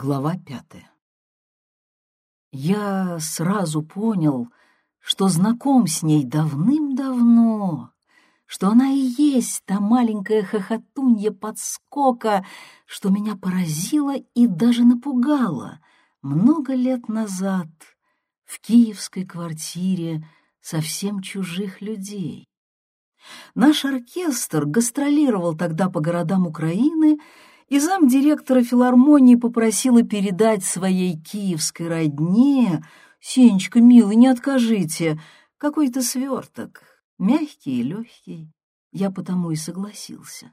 Глава пятая. Я сразу понял, что знаком с ней давным-давно, что она и есть та маленькая хохотунья подскока, что меня поразило и даже напугало много лет назад в киевской квартире совсем чужих людей. Наш оркестр гастролировал тогда по городам Украины, и замдиректора филармонии попросила передать своей киевской родне «Сенечка, милый, не откажите, какой-то сверток, мягкий и легкий». Я потому и согласился.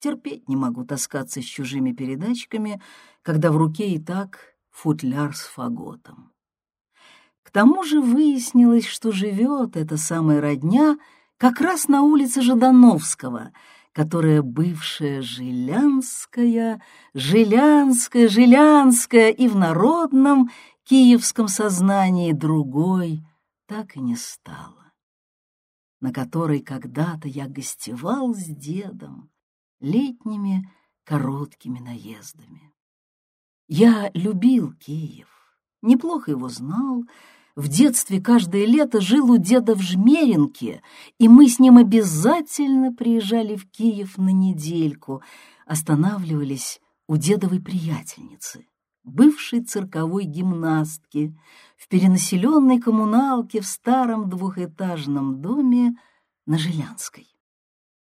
Терпеть не могу таскаться с чужими передачками, когда в руке и так футляр с фаготом. К тому же выяснилось, что живет эта самая родня как раз на улице Ждановского — которая бывшая Жилянская, Жилянская, Жилянская и в народном киевском сознании другой так и не стала, на которой когда-то я гостевал с дедом летними короткими наездами. Я любил Киев, неплохо его знал, в детстве каждое лето жил у деда в Жмеринке, и мы с ним обязательно приезжали в Киев на недельку, останавливались у дедовой приятельницы, бывшей цирковой гимнастки, в перенаселенной коммуналке в старом двухэтажном доме на Жилянской.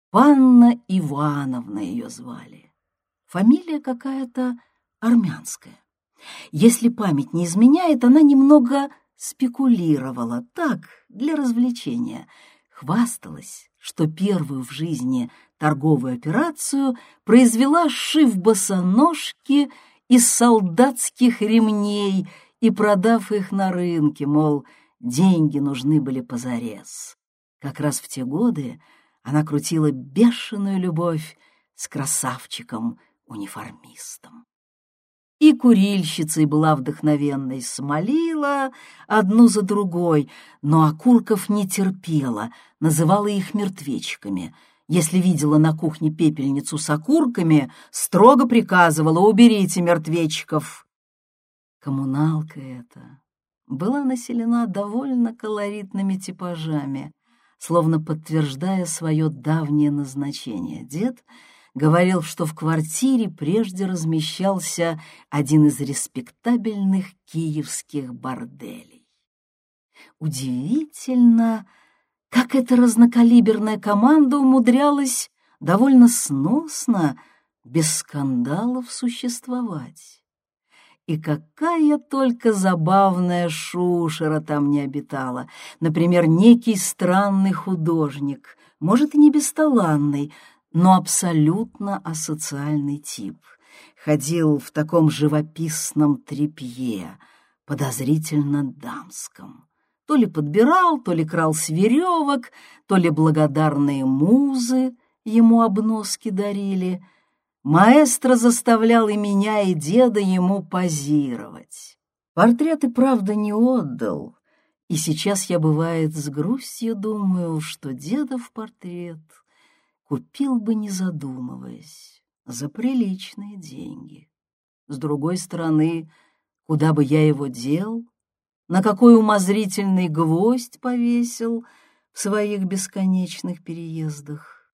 Панна Ивановна ее звали. Фамилия какая-то армянская. Если память не изменяет, она немного спекулировала так, для развлечения, хвасталась, что первую в жизни торговую операцию произвела шив босоножки из солдатских ремней и продав их на рынке, мол, деньги нужны были позарез. Как раз в те годы она крутила бешеную любовь с красавчиком-униформистом. И курильщицей была вдохновенной, смолила одну за другой, но окурков не терпела, называла их мертвечками. Если видела на кухне пепельницу с окурками, строго приказывала «уберите мертвечков». Коммуналка эта была населена довольно колоритными типажами, словно подтверждая свое давнее назначение. Дед — говорил, что в квартире прежде размещался один из респектабельных киевских борделей. Удивительно, как эта разнокалиберная команда умудрялась довольно сносно, без скандалов существовать. И какая только забавная шушера там не обитала. Например, некий странный художник, может, и не бесталанный, но абсолютно асоциальный тип. Ходил в таком живописном трепье, подозрительно дамском. То ли подбирал, то ли крал с веревок, то ли благодарные музы ему обноски дарили. Маэстро заставлял и меня, и деда ему позировать. Портреты, правда, не отдал, и сейчас я, бывает, с грустью думаю, что дедов портрет — купил бы, не задумываясь, за приличные деньги. С другой стороны, куда бы я его дел, на какой умозрительный гвоздь повесил в своих бесконечных переездах.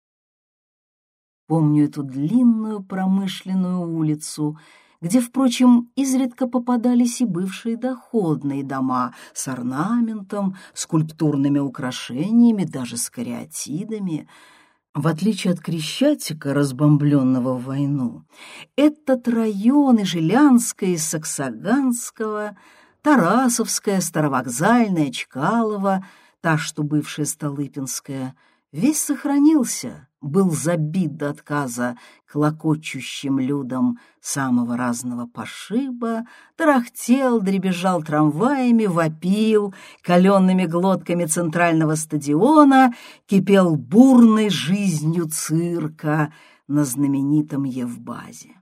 Помню эту длинную промышленную улицу, где, впрочем, изредка попадались и бывшие доходные дома с орнаментом, скульптурными украшениями, даже с кариатидами — в отличие от Крещатика, разбомбленного в войну, этот район и Жилянское, и Саксаганского, Тарасовская, Старовокзальная, Чкалова, та, что бывшая Столыпинская, весь сохранился, был забит до отказа клокочущим людом самого разного пошиба, тарахтел, дребезжал трамваями, вопил каленными глотками центрального стадиона, кипел бурной жизнью цирка на знаменитом Евбазе.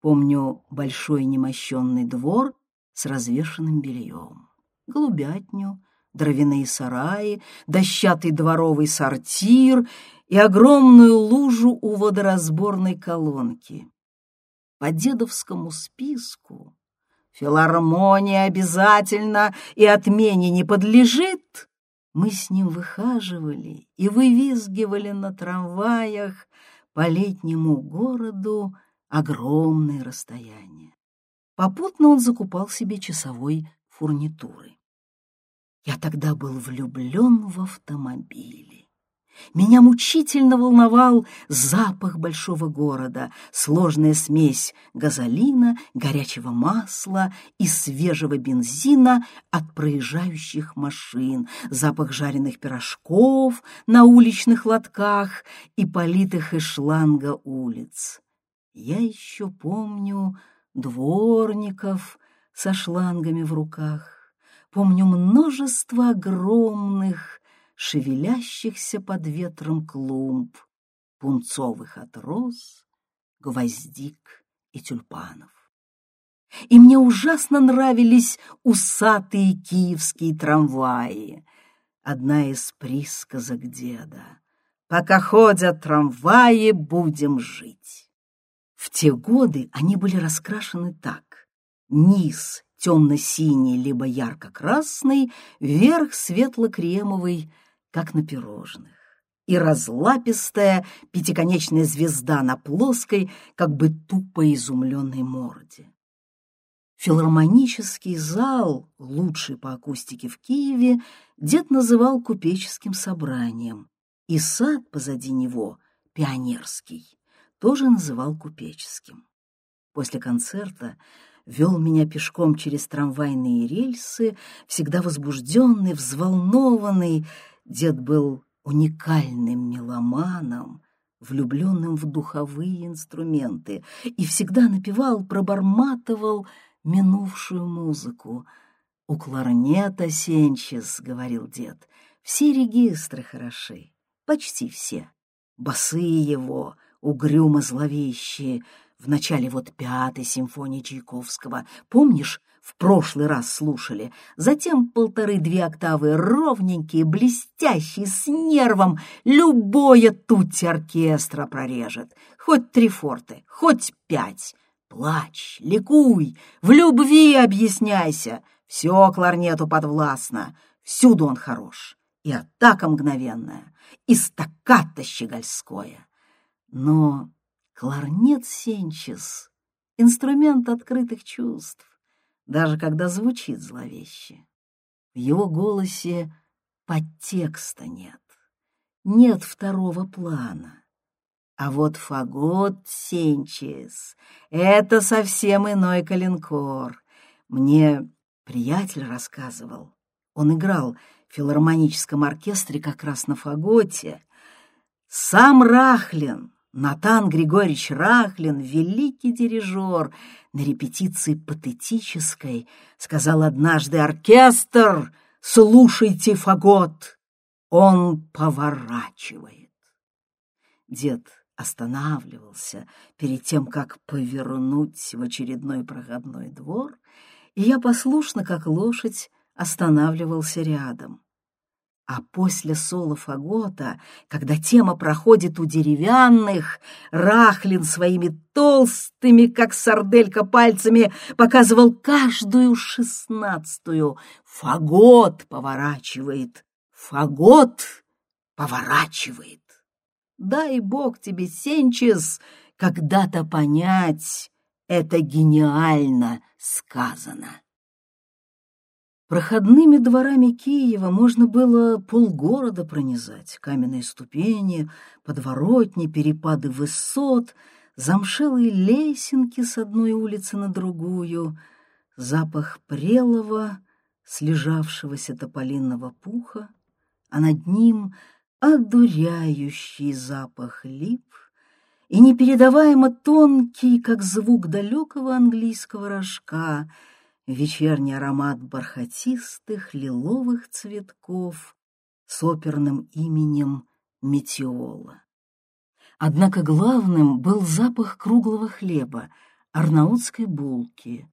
Помню большой немощенный двор с развешенным бельем, голубятню, дровяные сараи, дощатый дворовый сортир и огромную лужу у водоразборной колонки. по дедовскому списку. Филармония обязательно и отмене не подлежит. Мы с ним выхаживали и вывизгивали на трамваях по летнему городу огромные расстояния. Попутно он закупал себе часовой фурнитуры. Я тогда был влюблен в автомобили. Меня мучительно волновал запах большого города, сложная смесь газолина, горячего масла и свежего бензина от проезжающих машин, запах жареных пирожков на уличных лотках и политых из шланга улиц. Я еще помню дворников со шлангами в руках, помню множество огромных шевелящихся под ветром клумб, пунцовых от роз, гвоздик и тюльпанов. И мне ужасно нравились усатые киевские трамваи. Одна из присказок деда. «Пока ходят трамваи, будем жить». В те годы они были раскрашены так. Низ темно-синий либо ярко-красный, верх светло-кремовый — как на пирожных, и разлапистая пятиконечная звезда на плоской, как бы тупо изумленной морде. Филармонический зал, лучший по акустике в Киеве, дед называл купеческим собранием, и сад позади него, пионерский, тоже называл купеческим. После концерта вел меня пешком через трамвайные рельсы, всегда возбужденный, взволнованный, Дед был уникальным меломаном, влюбленным в духовые инструменты, и всегда напевал, проборматывал минувшую музыку. «У кларнета Сенчес», — говорил дед, — «все регистры хороши, почти все. Басы его, угрюмо зловещие, в начале вот пятой симфонии Чайковского. Помнишь, в прошлый раз слушали. Затем полторы-две октавы ровненькие, блестящие, с нервом. Любое тутти оркестра прорежет. Хоть три форты, хоть пять. Плачь, ликуй, в любви объясняйся. Все кларнету подвластно, всюду он хорош. И атака мгновенная, и стаккато щегольское. Но кларнет Сенчес — инструмент открытых чувств даже когда звучит зловеще. В его голосе подтекста нет, нет второго плана. А вот фагот Сенчес — это совсем иной калинкор. Мне приятель рассказывал. Он играл в филармоническом оркестре как раз на фаготе. Сам Рахлин Натан Григорьевич Рахлин, великий дирижер, на репетиции патетической сказал однажды «Оркестр, слушайте фагот, он поворачивает». Дед останавливался перед тем, как повернуть в очередной проходной двор, и я послушно, как лошадь, останавливался рядом. А после соло фагота, когда тема проходит у деревянных, Рахлин своими толстыми, как сарделька, пальцами показывал каждую шестнадцатую. Фагот поворачивает, фагот поворачивает. Дай бог тебе, Сенчес, когда-то понять, это гениально сказано. Проходными дворами Киева можно было полгорода пронизать. Каменные ступени, подворотни, перепады высот, замшелые лесенки с одной улицы на другую, запах прелого, слежавшегося тополинного пуха, а над ним одуряющий запах лип и непередаваемо тонкий, как звук далекого английского рожка — вечерний аромат бархатистых лиловых цветков с оперным именем Метеола. Однако главным был запах круглого хлеба, арнаутской булки.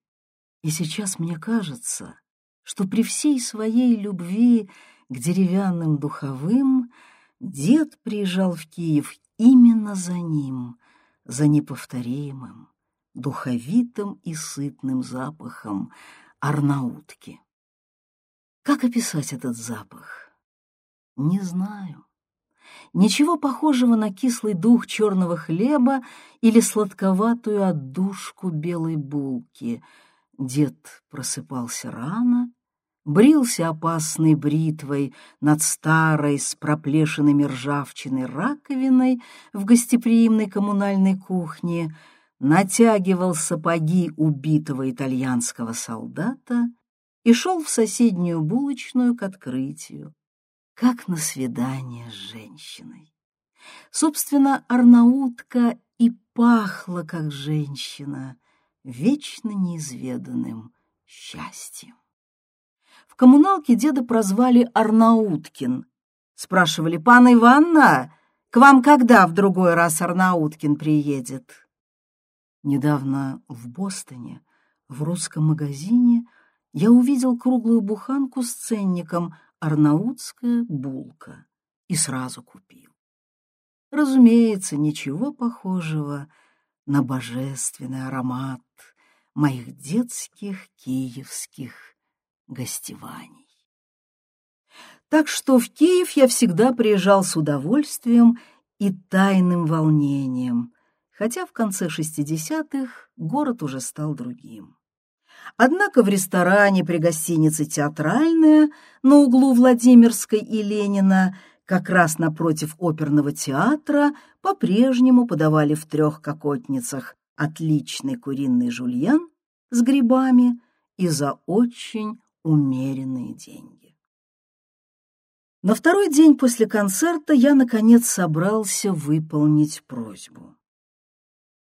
И сейчас мне кажется, что при всей своей любви к деревянным духовым дед приезжал в Киев именно за ним, за неповторимым, духовитым и сытным запахом арнаутки. Как описать этот запах? Не знаю. Ничего похожего на кислый дух черного хлеба или сладковатую отдушку белой булки. Дед просыпался рано, брился опасной бритвой над старой с проплешинами ржавчиной раковиной в гостеприимной коммунальной кухне, натягивал сапоги убитого итальянского солдата и шел в соседнюю булочную к открытию, как на свидание с женщиной. Собственно, Арнаутка и пахла, как женщина, вечно неизведанным счастьем. В коммуналке деда прозвали Арнауткин. Спрашивали, «Пан Иванна, к вам когда в другой раз Арнауткин приедет?» Недавно в Бостоне, в русском магазине, я увидел круглую буханку с ценником «Арнаутская булка» и сразу купил. Разумеется, ничего похожего на божественный аромат моих детских киевских гостеваний. Так что в Киев я всегда приезжал с удовольствием и тайным волнением, хотя в конце 60-х город уже стал другим. Однако в ресторане при гостинице «Театральная» на углу Владимирской и Ленина, как раз напротив оперного театра, по-прежнему подавали в трех кокотницах отличный куриный жульен с грибами и за очень умеренные деньги. На второй день после концерта я, наконец, собрался выполнить просьбу.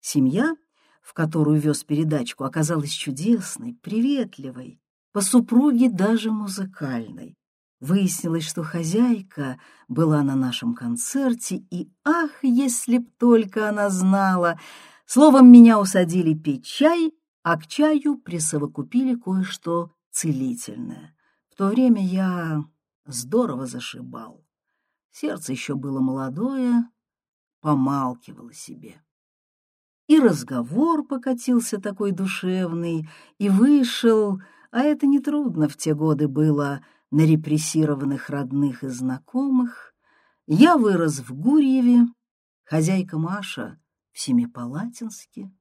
Семья, в которую вез передачку, оказалась чудесной, приветливой, по супруге даже музыкальной. Выяснилось, что хозяйка была на нашем концерте, и ах, если б только она знала! Словом, меня усадили пить чай, а к чаю присовокупили кое-что целительное. В то время я здорово зашибал. Сердце еще было молодое, помалкивало себе. И разговор покатился такой душевный, и вышел, а это нетрудно в те годы было, на репрессированных родных и знакомых. Я вырос в Гурьеве, хозяйка Маша в Семипалатинске.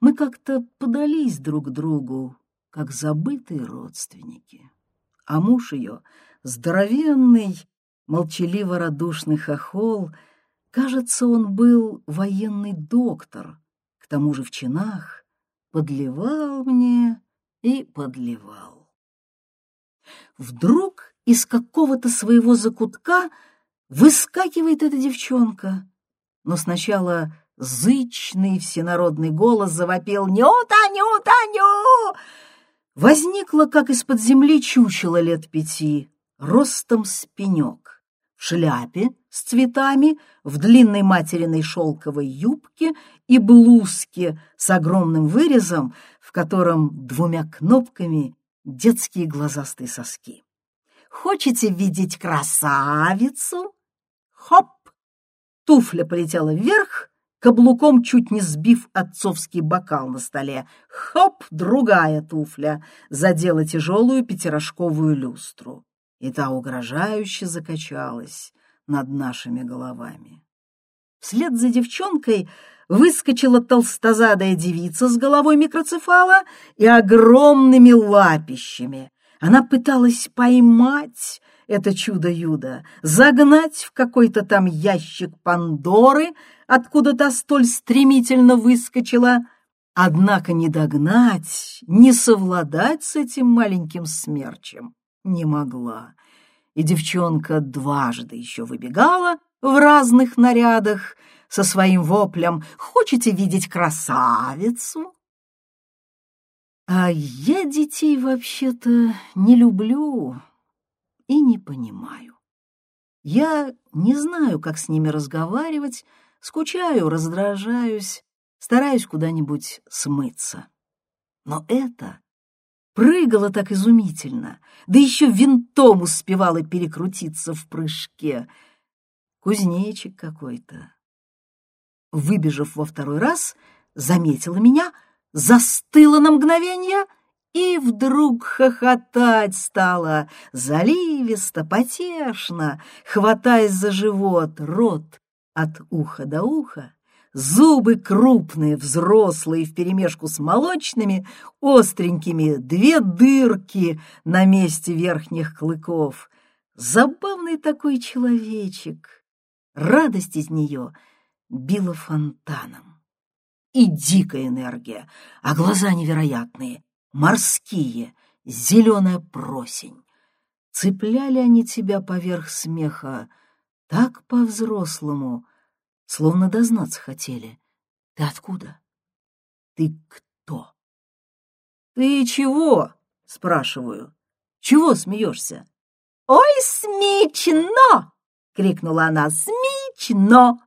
Мы как-то подались друг другу, как забытые родственники. А муж ее, здоровенный, молчаливо-радушный хохол, кажется, он был военный доктор, к тому же в чинах, подливал мне и подливал. Вдруг из какого-то своего закутка выскакивает эта девчонка, но сначала зычный всенародный голос завопил «Нюта, Нюта, Ню!» возникла, как из-под земли чучело лет пяти, ростом с пенек, в шляпе с цветами, в длинной материной шелковой юбке и блузке с огромным вырезом, в котором двумя кнопками детские глазастые соски. «Хочете видеть красавицу?» Хоп! Туфля полетела вверх, каблуком чуть не сбив отцовский бокал на столе. Хоп, другая туфля задела тяжелую пятирожковую люстру, и та угрожающе закачалась над нашими головами. Вслед за девчонкой выскочила толстозадая девица с головой микроцефала и огромными лапищами. Она пыталась поймать это чудо-юдо, загнать в какой-то там ящик Пандоры, откуда то столь стремительно выскочила, однако не догнать, не совладать с этим маленьким смерчем не могла. И девчонка дважды еще выбегала в разных нарядах со своим воплем «Хочете видеть красавицу?» А я детей вообще-то не люблю, и не понимаю. Я не знаю, как с ними разговаривать, скучаю, раздражаюсь, стараюсь куда-нибудь смыться. Но это прыгало так изумительно, да еще винтом успевала перекрутиться в прыжке. Кузнечик какой-то. Выбежав во второй раз, заметила меня, застыла на мгновение и вдруг хохотать стала, заливисто, потешно, хватаясь за живот, рот от уха до уха, зубы крупные, взрослые, вперемешку с молочными, остренькими, две дырки на месте верхних клыков. Забавный такой человечек. Радость из нее била фонтаном. И дикая энергия, а глаза невероятные, морские, зеленая просень. Цепляли они тебя поверх смеха так по-взрослому, словно дознаться хотели. Ты откуда? Ты кто? Ты чего? Спрашиваю. Чего смеешься? Ой, смешно! Крикнула она. Смешно!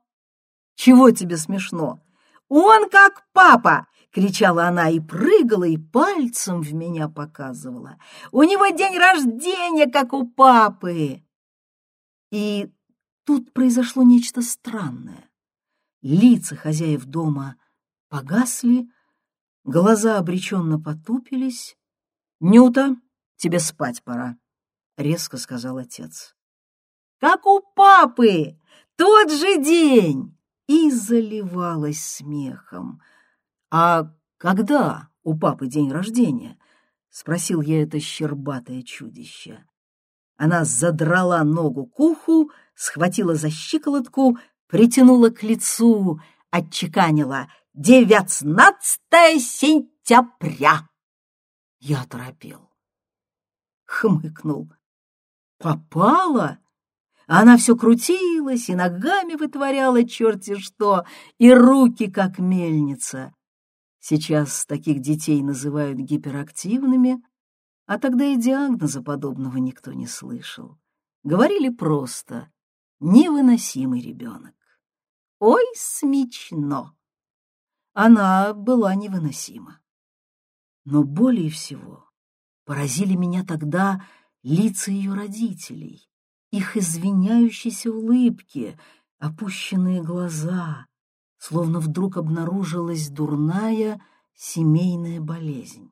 Чего тебе смешно? Он как папа, кричала она и прыгала, и пальцем в меня показывала. У него день рождения, как у папы. И тут произошло нечто странное. Лица хозяев дома погасли, глаза обреченно потупились. «Нюта, тебе спать пора», — резко сказал отец. «Как у папы! Тот же день!» И заливалась смехом. «А когда у папы день рождения?» — спросил я это щербатое чудище. Она задрала ногу к уху, схватила за щиколотку, притянула к лицу, отчеканила «Девятнадцатое сентября!» Я торопел. Хмыкнул. «Попала?» Она все крутилась и ногами вытворяла черти что, и руки как мельница. Сейчас таких детей называют гиперактивными, а тогда и диагноза подобного никто не слышал. Говорили просто «невыносимый ребенок». «Ой, смешно!» Она была невыносима. Но более всего поразили меня тогда лица ее родителей, их извиняющиеся улыбки, опущенные глаза, словно вдруг обнаружилась дурная семейная болезнь.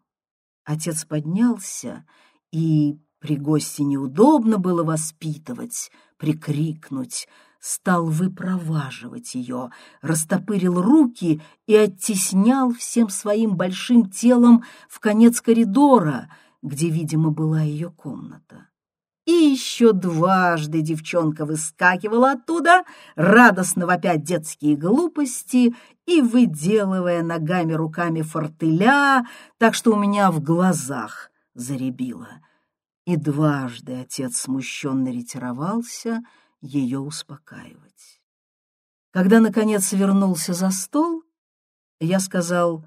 Отец поднялся, и при гости неудобно было воспитывать, прикрикнуть, стал выпроваживать ее, растопырил руки и оттеснял всем своим большим телом в конец коридора, где, видимо, была ее комната. И еще дважды девчонка выскакивала оттуда, радостно вопя детские глупости и выделывая ногами руками фортеля, так что у меня в глазах заребило. И дважды отец смущенно ретировался ее успокаивать. Когда, наконец, вернулся за стол, я сказал,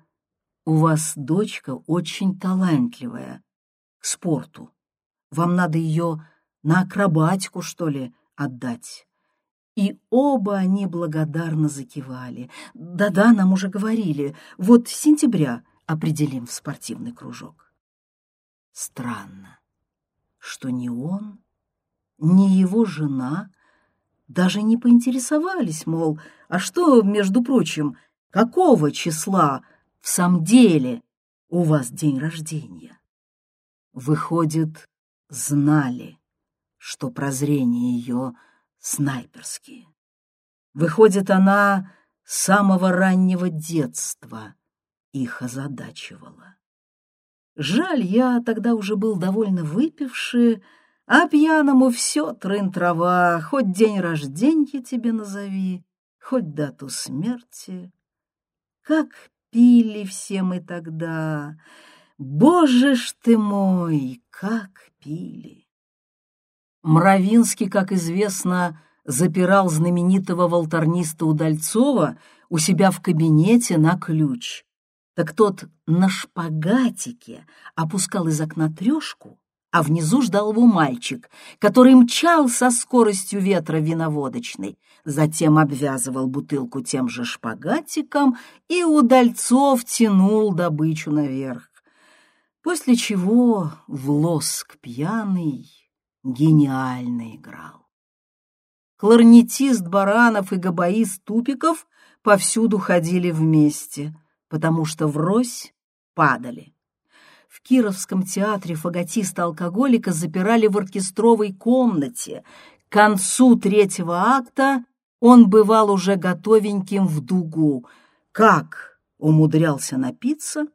«У вас дочка очень талантливая к спорту. Вам надо ее на акробатику, что ли, отдать. И оба они благодарно закивали. Да-да, нам уже говорили, вот с сентября определим в спортивный кружок. Странно, что ни он, ни его жена даже не поинтересовались, мол, а что, между прочим, какого числа в самом деле у вас день рождения? Выходит, знали, что прозрения ее снайперские. Выходит, она с самого раннего детства их озадачивала. Жаль, я тогда уже был довольно выпивший, а пьяному все трын-трава, хоть день рождения тебе назови, хоть дату смерти. Как пили все мы тогда, Боже ж ты мой, как пили! Мравинский, как известно, запирал знаменитого волторниста Удальцова у себя в кабинете на ключ. Так тот на шпагатике опускал из окна трешку, а внизу ждал его мальчик, который мчал со скоростью ветра виноводочной, затем обвязывал бутылку тем же шпагатиком, и Удальцов тянул добычу наверх после чего в лоск пьяный гениально играл. Кларнетист Баранов и габаист Тупиков повсюду ходили вместе, потому что врозь падали. В Кировском театре фаготиста-алкоголика запирали в оркестровой комнате. К концу третьего акта он бывал уже готовеньким в дугу. Как умудрялся напиться?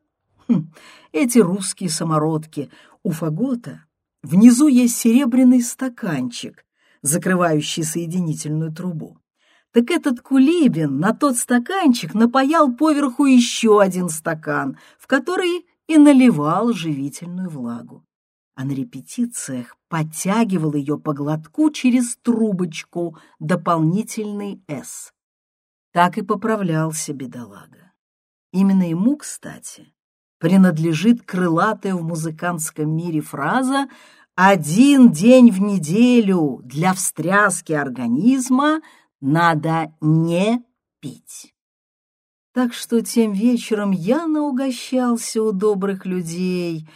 Хм, эти русские самородки. У фагота внизу есть серебряный стаканчик, закрывающий соединительную трубу. Так этот Кулибин на тот стаканчик напаял поверху еще один стакан, в который и наливал живительную влагу. А на репетициях подтягивал ее по глотку через трубочку, дополнительный «С». Так и поправлялся бедолага. Именно ему, кстати, принадлежит крылатая в музыкантском мире фраза «один день в неделю для встряски организма надо не пить». Так что тем вечером я наугощался у добрых людей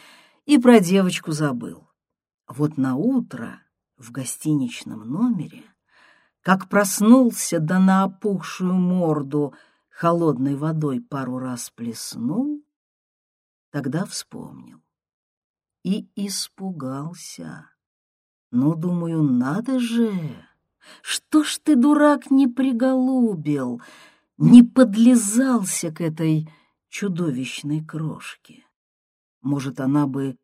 и про девочку забыл. Вот на утро в гостиничном номере, как проснулся да на опухшую морду холодной водой пару раз плеснул, тогда вспомнил и испугался. Ну, думаю, надо же, что ж ты, дурак, не приголубил, не подлезался к этой чудовищной крошке. Может, она бы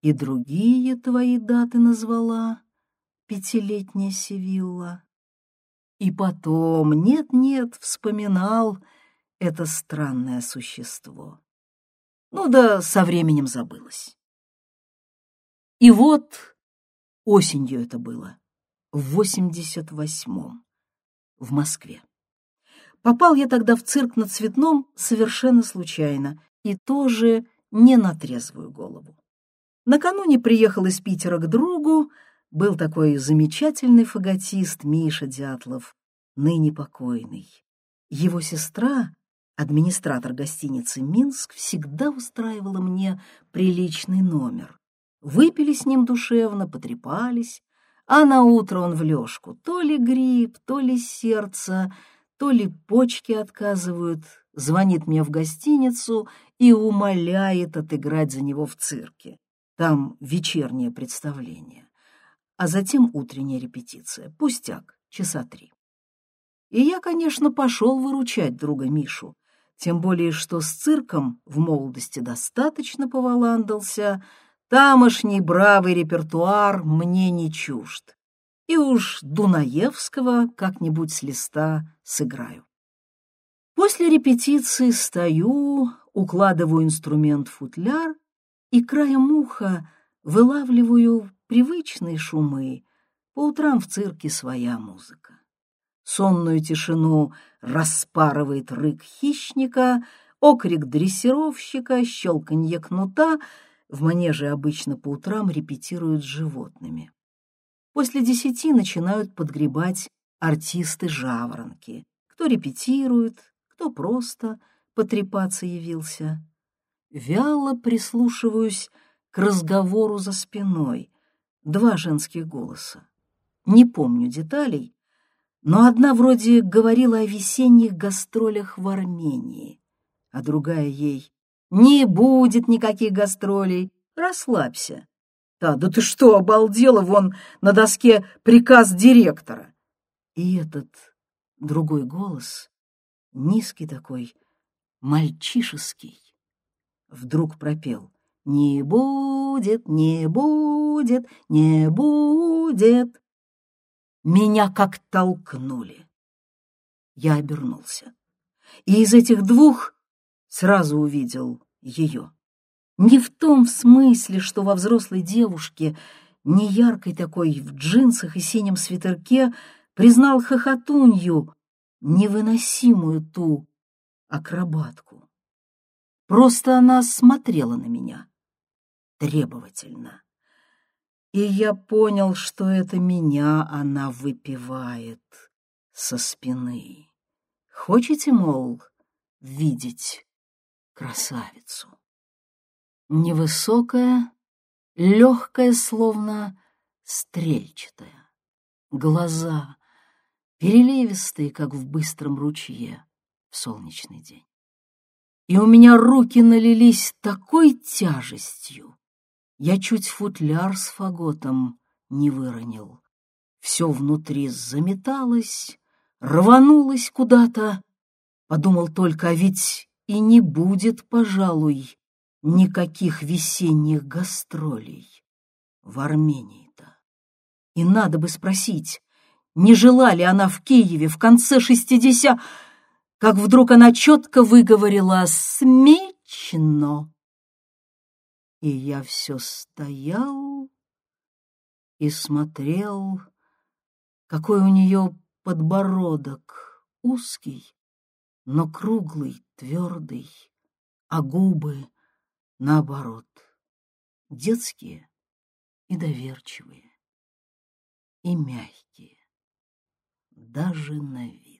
и другие твои даты назвала, пятилетняя Севилла. И потом, нет-нет, вспоминал это странное существо. Ну да со временем забылось. И вот осенью это было, в восемьдесят восьмом, в Москве. Попал я тогда в цирк на Цветном совершенно случайно и тоже не на трезвую голову. Накануне приехал из Питера к другу, был такой замечательный фаготист Миша Дятлов, ныне покойный. Его сестра, администратор гостиницы «Минск», всегда устраивала мне приличный номер. Выпили с ним душевно, потрепались, а на утро он в лёжку. То ли грипп, то ли сердце, то ли почки отказывают. Звонит мне в гостиницу и умоляет отыграть за него в цирке. Там вечернее представление, а затем утренняя репетиция. Пустяк, часа три. И я, конечно, пошел выручать друга Мишу, тем более что с цирком в молодости достаточно поваландался, тамошний бравый репертуар мне не чужд. И уж Дунаевского как-нибудь с листа сыграю. После репетиции стою, укладываю инструмент в футляр и краем уха вылавливаю привычные шумы. По утрам в цирке своя музыка. Сонную тишину распарывает рык хищника, окрик дрессировщика, щелканье кнута. В манеже обычно по утрам репетируют с животными. После десяти начинают подгребать артисты-жаворонки. Кто репетирует, кто просто потрепаться явился. Вяло прислушиваюсь к разговору за спиной. Два женских голоса. Не помню деталей, но одна вроде говорила о весенних гастролях в Армении, а другая ей «Не будет никаких гастролей, расслабься». «Да, да ты что, обалдела, вон на доске приказ директора». И этот другой голос, низкий такой, мальчишеский, вдруг пропел «Не будет, не будет, не будет». Меня как толкнули. Я обернулся. И из этих двух сразу увидел ее. Не в том смысле, что во взрослой девушке, не яркой такой, в джинсах и синем свитерке, признал хохотунью, невыносимую ту акробатку. Просто она смотрела на меня требовательно и я понял, что это меня она выпивает со спины. Хочете, мол, видеть красавицу? Невысокая, легкая, словно стрельчатая, глаза переливистые, как в быстром ручье в солнечный день. и у меня руки налились такой тяжестью. Я чуть футляр с фаготом не выронил. Все внутри заметалось, рванулось куда-то. Подумал только, а ведь и не будет, пожалуй, никаких весенних гастролей в Армении-то. И надо бы спросить, не жила ли она в Киеве в конце шестидесят... Как вдруг она четко выговорила «смечно». И я все стоял и смотрел, какой у нее подбородок узкий, но круглый, твердый, а губы, наоборот, детские и доверчивые, и мягкие, даже на вид.